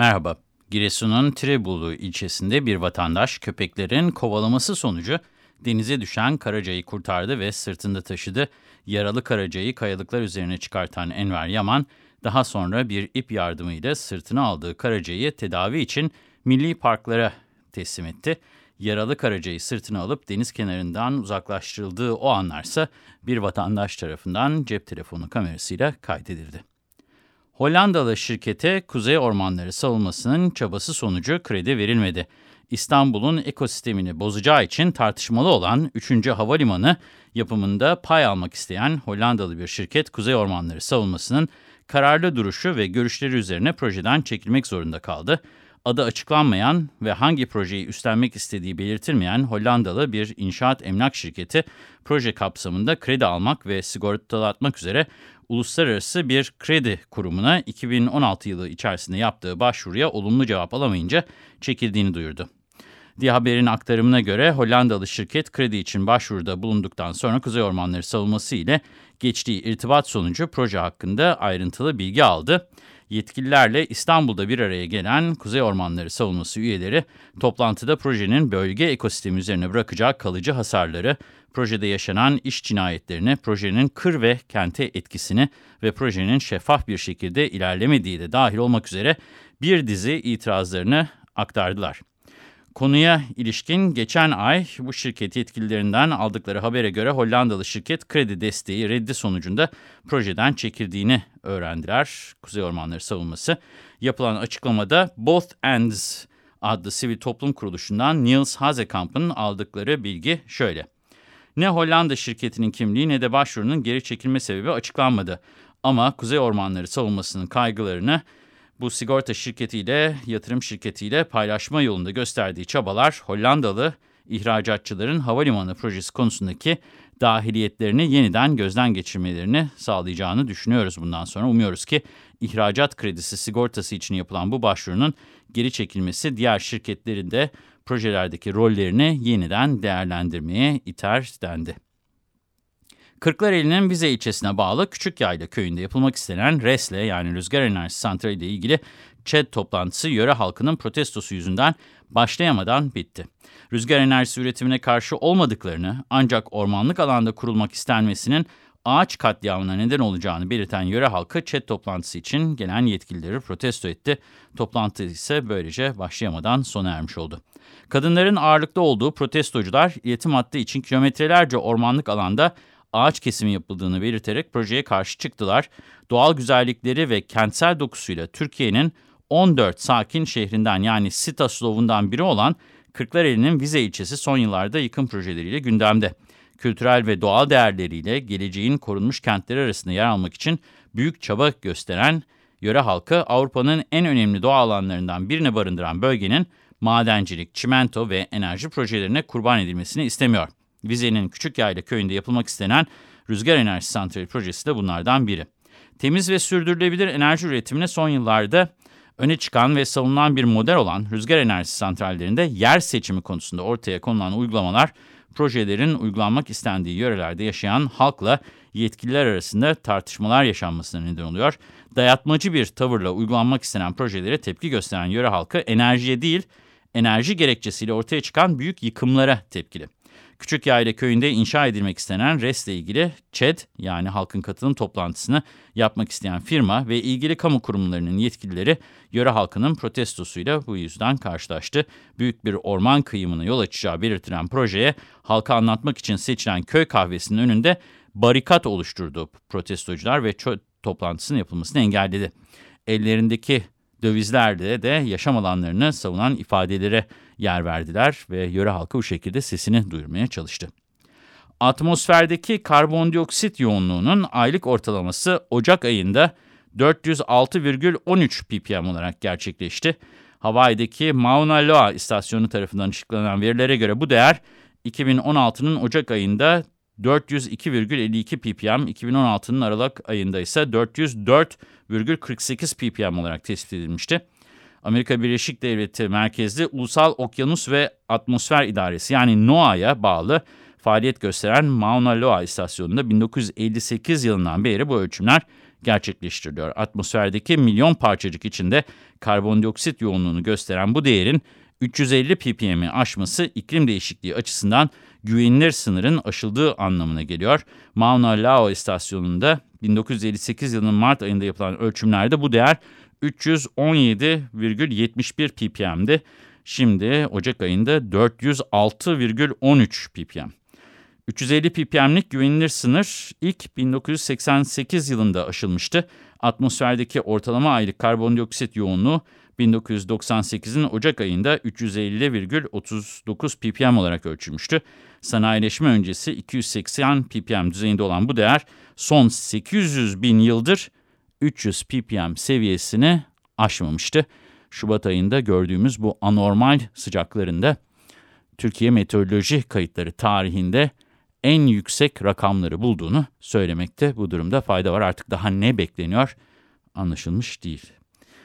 Merhaba. Giresun'un Tirebolu ilçesinde bir vatandaş köpeklerin kovalaması sonucu denize düşen karacayı kurtardı ve sırtında taşıdı. Yaralı karacayı kayalıklar üzerine çıkartan Enver Yaman, daha sonra bir ip yardımıyla sırtına aldığı karacayı tedavi için milli parklara teslim etti. Yaralı karacayı sırtına alıp deniz kenarından uzaklaştırıldığı o anlarsa bir vatandaş tarafından cep telefonu kamerasıyla kaydedildi. Hollandalı şirkete Kuzey Ormanları savunmasının çabası sonucu kredi verilmedi. İstanbul'un ekosistemini bozacağı için tartışmalı olan 3. Havalimanı yapımında pay almak isteyen Hollandalı bir şirket Kuzey Ormanları savunmasının kararlı duruşu ve görüşleri üzerine projeden çekilmek zorunda kaldı. Adı açıklanmayan ve hangi projeyi üstlenmek istediği belirtilmeyen Hollandalı bir inşaat emlak şirketi proje kapsamında kredi almak ve sigortalatmak üzere uluslararası bir kredi kurumuna 2016 yılı içerisinde yaptığı başvuruya olumlu cevap alamayınca çekildiğini duyurdu. Diye haberin aktarımına göre Hollandalı şirket kredi için başvuruda bulunduktan sonra Kuzey Ormanları savunması ile geçtiği irtibat sonucu proje hakkında ayrıntılı bilgi aldı. Yetkililerle İstanbul'da bir araya gelen Kuzey Ormanları savunması üyeleri toplantıda projenin bölge ekosistemi üzerine bırakacağı kalıcı hasarları, projede yaşanan iş cinayetlerini, projenin kır ve kente etkisini ve projenin şeffaf bir şekilde ilerlemediği de dahil olmak üzere bir dizi itirazlarını aktardılar. Konuya ilişkin geçen ay bu şirket yetkililerinden aldıkları habere göre Hollandalı şirket kredi desteği reddi sonucunda projeden çekildiğini öğrendiler. Kuzey Ormanları Savunması yapılan açıklamada Both Ends adlı sivil toplum kuruluşundan Niels Hazekamp'ın aldıkları bilgi şöyle. Ne Hollanda şirketinin kimliği ne de başvurunun geri çekilme sebebi açıklanmadı. Ama Kuzey Ormanları savunmasının kaygılarını bu sigorta şirketiyle, yatırım şirketiyle paylaşma yolunda gösterdiği çabalar Hollandalı ihracatçıların havalimanı projesi konusundaki dahiliyetlerini yeniden gözden geçirmelerini sağlayacağını düşünüyoruz bundan sonra. Umuyoruz ki ihracat kredisi sigortası için yapılan bu başvurunun geri çekilmesi diğer şirketlerin de projelerdeki rollerini yeniden değerlendirmeye iter dendi. Kırklareli'nin Vize ilçesine bağlı Küçük Yayla köyünde yapılmak istenen RES'le yani Rüzgar Enerjisi Santrali ile ilgili ÇED toplantısı yöre halkının protestosu yüzünden başlayamadan bitti. Rüzgar enerjisi üretimine karşı olmadıklarını ancak ormanlık alanda kurulmak istenmesinin ağaç katliamına neden olacağını belirten yöre halkı ÇED toplantısı için gelen yetkilileri protesto etti. Toplantı ise böylece başlayamadan sona ermiş oldu. Kadınların ağırlıkta olduğu protestocular iletim hattı için kilometrelerce ormanlık alanda ağaç kesimi yapıldığını belirterek projeye karşı çıktılar. Doğal güzellikleri ve kentsel dokusuyla Türkiye'nin 14 sakin şehrinden yani Sitaslov'undan biri olan Kırklareli'nin Vize ilçesi son yıllarda yıkım projeleriyle gündemde. Kültürel ve doğal değerleriyle geleceğin korunmuş kentleri arasında yer almak için büyük çaba gösteren yöre halkı Avrupa'nın en önemli doğa alanlarından birini barındıran bölgenin madencilik, çimento ve enerji projelerine kurban edilmesini istemiyor. Vize'nin Küçük Yayla köyünde yapılmak istenen rüzgar enerji santrali projesi de bunlardan biri. Temiz ve sürdürülebilir enerji üretimine son yıllarda öne çıkan ve savunulan bir model olan rüzgar enerjisi santrallerinde yer seçimi konusunda ortaya konulan uygulamalar, projelerin uygulanmak istendiği yörelerde yaşayan halkla yetkililer arasında tartışmalar yaşanmasına neden oluyor. Dayatmacı bir tavırla uygulanmak istenen projelere tepki gösteren yöre halkı enerjiye değil, enerji gerekçesiyle ortaya çıkan büyük yıkımlara tepkili. Küçük Yayla köyünde inşa edilmek istenen RES ile ilgili ÇED yani halkın katılım toplantısını yapmak isteyen firma ve ilgili kamu kurumlarının yetkilileri yöre halkının protestosuyla bu yüzden karşılaştı. Büyük bir orman kıyımına yol açacağı belirtilen projeye halka anlatmak için seçilen köy kahvesinin önünde barikat oluşturdu protestocular ve toplantısının yapılmasını engelledi. Ellerindeki dövizlerle de yaşam alanlarını savunan ifadelere yer verdiler ve yöre halkı bu şekilde sesini duyurmaya çalıştı. Atmosferdeki karbondioksit yoğunluğunun aylık ortalaması Ocak ayında 406,13 ppm olarak gerçekleşti. Hawaii'deki Mauna Loa istasyonu tarafından açıklanan verilere göre bu değer 2016'nın Ocak ayında 402,52 ppm, 2016'nın Aralık ayında ise 404,48 ppm olarak tespit edilmişti. Amerika Birleşik Devletleri merkezli Ulusal Okyanus ve Atmosfer İdaresi yani NOAA'ya bağlı faaliyet gösteren Mauna Loa istasyonunda 1958 yılından beri bu ölçümler gerçekleştiriliyor. Atmosferdeki milyon parçacık içinde karbondioksit yoğunluğunu gösteren bu değerin 350 ppm'i aşması iklim değişikliği açısından güvenilir sınırın aşıldığı anlamına geliyor. Mauna Loa istasyonunda 1958 yılının Mart ayında yapılan ölçümlerde bu değer 317,71 ppm'di. Şimdi Ocak ayında 406,13 ppm. 350 ppm'lik güvenilir sınır ilk 1988 yılında aşılmıştı. Atmosferdeki ortalama aylık karbondioksit yoğunluğu 1998'in Ocak ayında 350,39 ppm olarak ölçülmüştü. Sanayileşme öncesi 280 ppm düzeyinde olan bu değer son 800 bin yıldır 300 ppm seviyesini aşmamıştı. Şubat ayında gördüğümüz bu anormal sıcaklarında Türkiye Meteoroloji Kayıtları tarihinde en yüksek rakamları bulduğunu söylemekte bu durumda fayda var. Artık daha ne bekleniyor anlaşılmış değil.